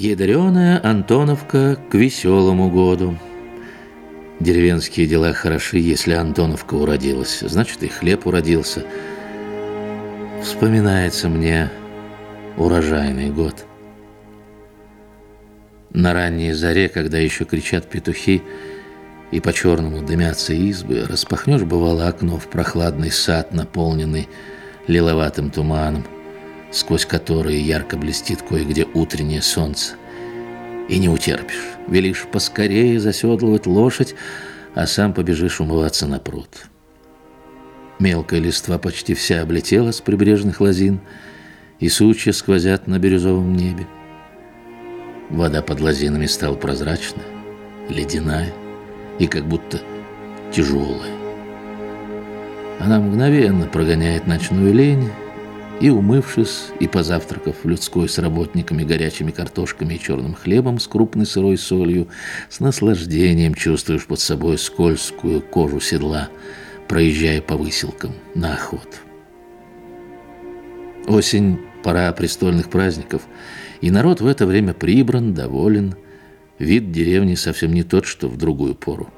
Ядреная Антоновка к веселому году. Деревенские дела хороши, если Антоновка уродилась, значит и хлеб уродился. Вспоминается мне урожайный год. На ранней заре, когда еще кричат петухи, и по-черному дымятся избы, распахнешь, бывало, окно в прохладный сад, наполненный лиловатым туманом, сквозь который ярко блестит кое-где утреннее солнце. И не утерпишь, велишь поскорее заседлывать лошадь, а сам побежишь умываться на пруд. Мелкая листва почти вся облетела с прибрежных лозин, и сучья сквозят на бирюзовом небе. Вода под лозинами стала прозрачная, ледяная и как будто тяжелая. Она мгновенно прогоняет ночную лень, и, умывшись и позавтракав в людской с работниками, горячими картошками и черным хлебом с крупной сырой солью, с наслаждением чувствуешь под собой скользкую кожу седла, проезжая по выселкам на охоту. Осень – пора престольных праздников, и народ в это время прибран, доволен. Вид деревни совсем не тот, что в другую пору.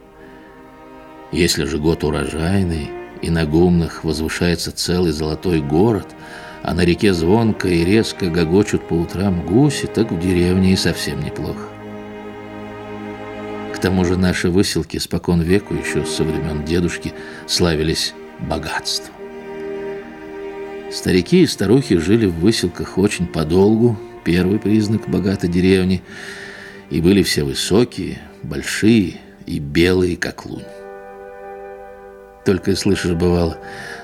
Если же год урожайный, и на гумнах возвышается целый золотой город – а на реке звонко и резко гогочут по утрам гуси, так в деревне и совсем неплохо. К тому же наши выселки спокон веку, еще со времен дедушки, славились богатством. Старики и старухи жили в выселках очень подолгу, первый признак богатой деревни, и были все высокие, большие и белые, как лунь. Только и слышишь, бывало,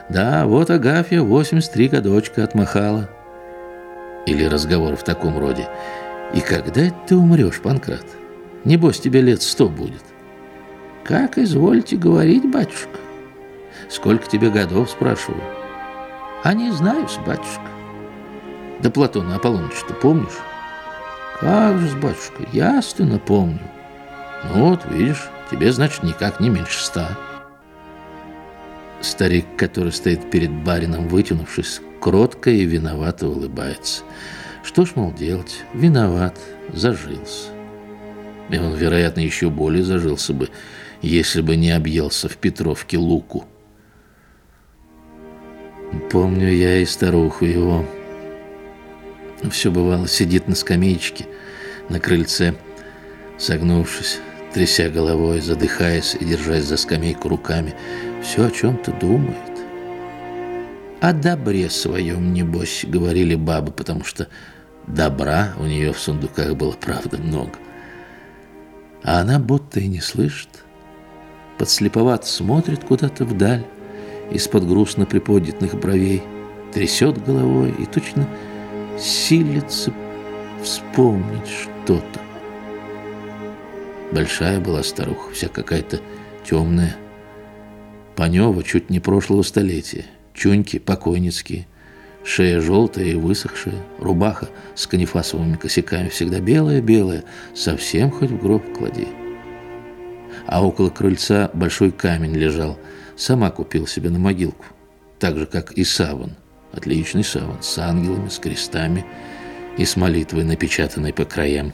да, вот Агафья 83 годочка отмахала. Или разговор в таком роде. И когда ты умрешь, Панкрат? Небось, тебе лет сто будет. Как извольте говорить, батюшка? Сколько тебе годов, спрашиваю? А не знаю, батюшка. Да Платона Аполлоныч-то помнишь? Как же, батюшка, ясно помню. Ну вот, видишь, тебе, значит, никак не меньше ста. Старик, который стоит перед барином, вытянувшись, кротко и виновато улыбается. Что ж, мол, делать? Виноват, зажился. И он, вероятно, еще более зажился бы, если бы не объелся в Петровке луку. Помню я и старуху его. Все бывало, сидит на скамеечке, на крыльце, согнувшись, тряся головой, задыхаясь и держась за скамейку руками, все о чем-то думает. О добре своем, небось, говорили бабы, потому что добра у нее в сундуках было, правда, много. А она будто и не слышит. Подслеповато смотрит куда-то вдаль, из-под грустно приподнятых бровей, трясет головой и точно силится вспомнить что-то. Большая была старуха, вся какая-то темная. Панева чуть не прошлого столетия. Чуньки покойницкие. Шея желтая и высохшая. Рубаха с канифасовыми косяками всегда белая-белая. Совсем хоть в гроб клади. А около крыльца большой камень лежал. Сама купил себе на могилку. Так же, как и саван. Отличный саван. С ангелами, с крестами и с молитвой, напечатанной по краям.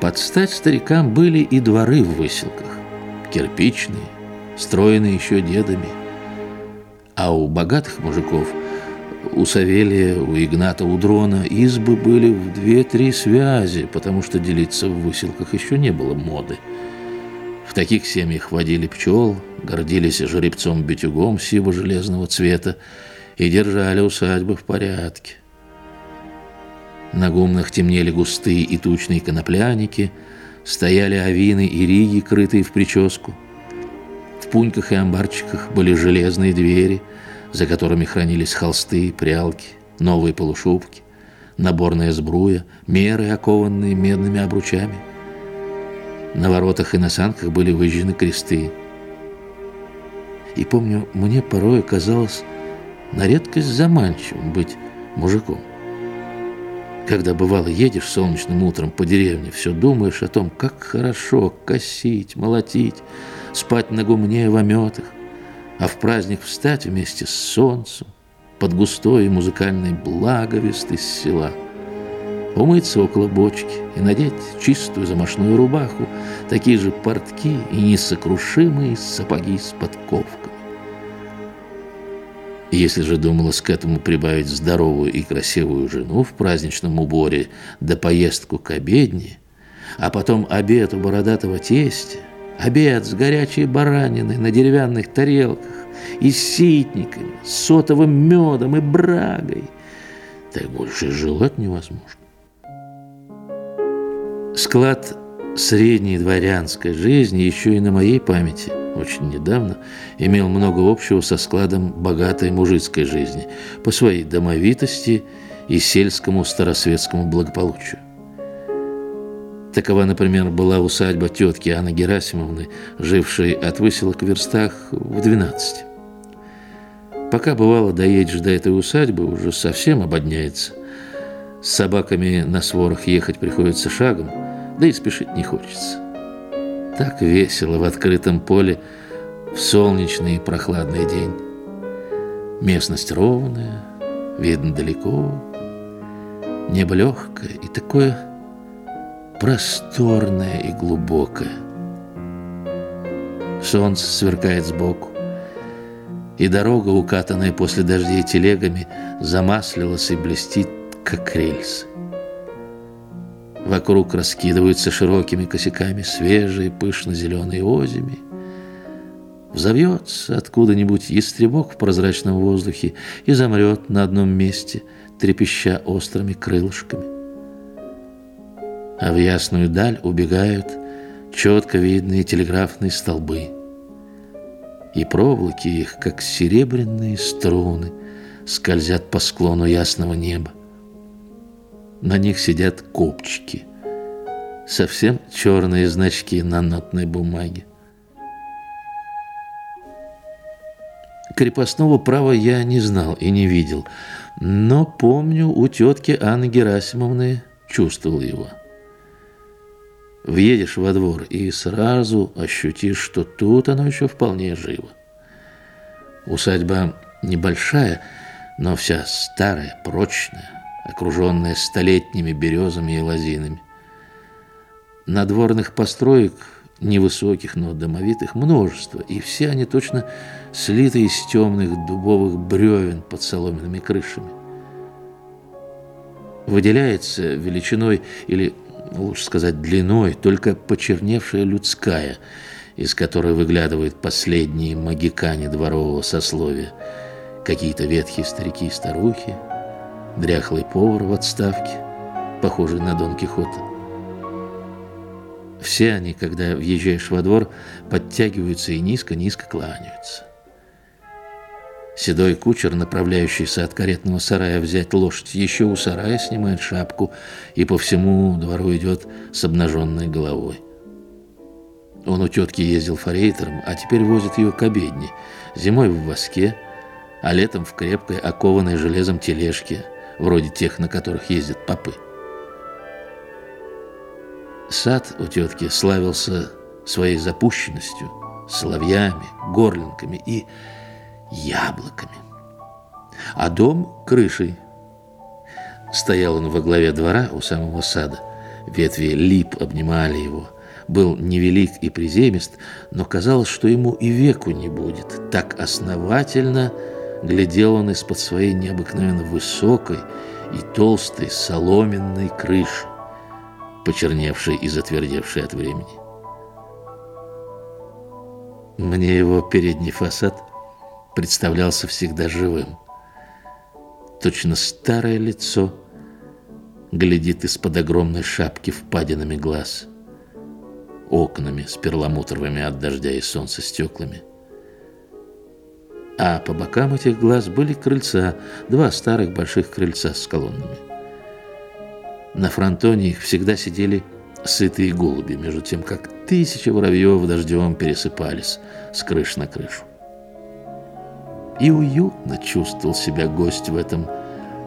Под стать старикам были и дворы в выселках, кирпичные, строенные еще дедами. А у богатых мужиков, у Савелия, у Игната, у Дрона избы были в две-три связи, потому что делиться в выселках еще не было моды. В таких семьях водили пчел, гордились жеребцом-битюгом сиво-железного цвета и держали усадьбы в порядке. На гумнах темнели густые и тучные конопляники, стояли авины и риги, крытые в прическу. В пуньках и амбарчиках были железные двери, за которыми хранились холсты, прялки, новые полушубки, наборная сбруя, меры, окованные медными обручами. На воротах и на санках были выжжены кресты. И помню, мне порой казалось на редкость заманчивым быть мужиком. Когда бывало едешь солнечным утром по деревне, все думаешь о том, как хорошо косить, молотить, спать на гумне в ометах, а в праздник встать вместе с солнцем под густой музыкальной благовест из села. умыться около бочки и надеть чистую замашную рубаху, такие же портки и несокрушимые сапоги с подковками. Если же думалось к этому прибавить здоровую и красивую жену в праздничном уборе да поездку к обедне, а потом обед у бородатого тестя, обед с горячей бараниной на деревянных тарелках и с ситниками, сотовым медом и брагой, так больше желать невозможно. Склад средней дворянской жизни еще и на моей памяти очень недавно имел много общего со складом богатой мужицкой жизни по своей домовитости и сельскому старосветскому благополучию. Такова, например, была усадьба тетки Анны Герасимовны, жившей от выселок в верстах в 12. Пока бывало доедешь до этой усадьбы, уже совсем ободняется. С собаками на сворах ехать приходится шагом, да и спешить не хочется. Так весело в открытом поле в солнечный и прохладный день. Местность ровная, видно далеко, небо легкое и такое просторное и глубокое. Солнце сверкает сбоку, и дорога, укатанная после дождей телегами, замаслилась и блестит, как рельсы. Вокруг раскидываются широкими косяками свежие пышно-зеленые озими. Взовьется откуда-нибудь ястребок в прозрачном воздухе и замрет на одном месте, трепеща острыми крылышками. А в ясную даль убегают четко видные телеграфные столбы. И проволоки их, как серебряные струны, скользят по склону ясного неба. На них сидят копчики. Совсем черные значки на нотной бумаге. Крепостного права я не знал и не видел, но помню, у тетки Анны Герасимовны чувствовал его. Въедешь во двор и сразу ощутишь, что тут оно еще вполне живо. Усадьба небольшая, но вся старая, прочная окруженная столетними березами и лозинами. Надворных построек, невысоких, но домовитых, множество, и все они точно слиты из темных дубовых бревен под соломенными крышами. Выделяется величиной или, лучше сказать, длиной только почерневшая людская, из которой выглядывают последние магикане дворового сословия, какие-то ветхие старики и старухи, дряхлый повар в отставке, похожий на Дон Кихота. Все они, когда въезжаешь во двор, подтягиваются и низко-низко кланяются. Седой кучер, направляющийся от каретного сарая взять лошадь, еще у сарая снимает шапку и по всему двору идет с обнаженной головой. Он у тетки ездил форейтером, а теперь возит ее к обедне, зимой в воске, а летом в крепкой, окованной железом тележке – вроде тех, на которых ездят попы. Сад у тетки славился своей запущенностью, соловьями, горлинками и яблоками. А дом – крышей. Стоял он во главе двора у самого сада. Ветви лип обнимали его. Был невелик и приземист, но казалось, что ему и веку не будет. Так основательно – глядел он из-под своей необыкновенно высокой и толстой соломенной крыши, почерневшей и затвердевшей от времени. Мне его передний фасад представлялся всегда живым. Точно старое лицо глядит из-под огромной шапки впадинами глаз, окнами с перламутровыми от дождя и солнца стеклами – а по бокам этих глаз были крыльца, два старых больших крыльца с колоннами. На фронтоне их всегда сидели сытые голуби, между тем, как тысячи воробьев дождем пересыпались с крыш на крышу. И уютно чувствовал себя гость в этом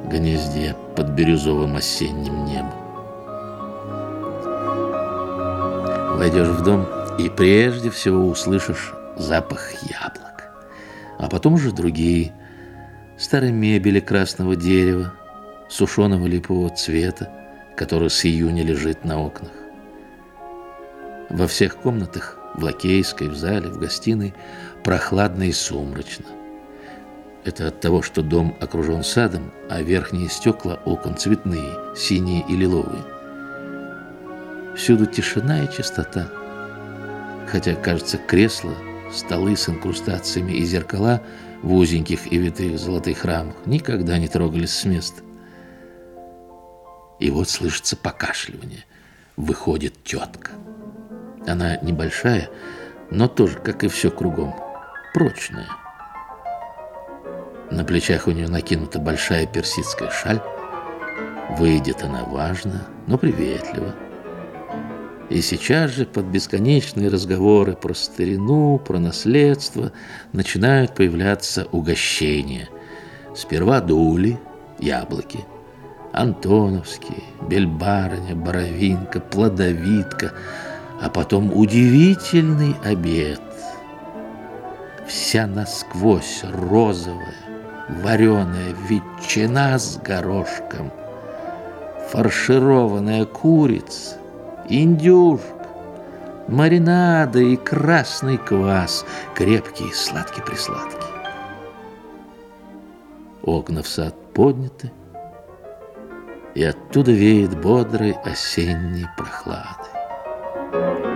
гнезде под бирюзовым осенним небом. Войдешь в дом и прежде всего услышишь запах яблок потом уже другие. Старой мебели красного дерева, сушеного липового цвета, который с июня лежит на окнах. Во всех комнатах, в лакейской, в зале, в гостиной, прохладно и сумрачно. Это от того, что дом окружен садом, а верхние стекла окон цветные, синие и лиловые. Всюду тишина и чистота. Хотя, кажется, кресла, столы с инкрустациями и зеркала в узеньких и витых золотых рамах никогда не трогались с места. И вот слышится покашливание. Выходит тетка. Она небольшая, но тоже, как и все кругом, прочная. На плечах у нее накинута большая персидская шаль. Выйдет она важно, но приветливо. И сейчас же под бесконечные разговоры про старину, про наследство начинают появляться угощения. Сперва дули, яблоки, антоновские, бельбарыня, боровинка, плодовитка, а потом удивительный обед. Вся насквозь розовая, вареная ветчина с горошком, фаршированная курица, индюшка, маринады и красный квас, крепкий, сладкий-присладкий. Окна в сад подняты, и оттуда веет бодрой осенней прохладой.